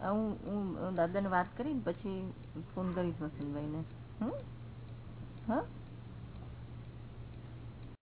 હું હું દાદાને વાત કરીને પછી ફોન કરીશ વસંતભાઈને. હમ? હા?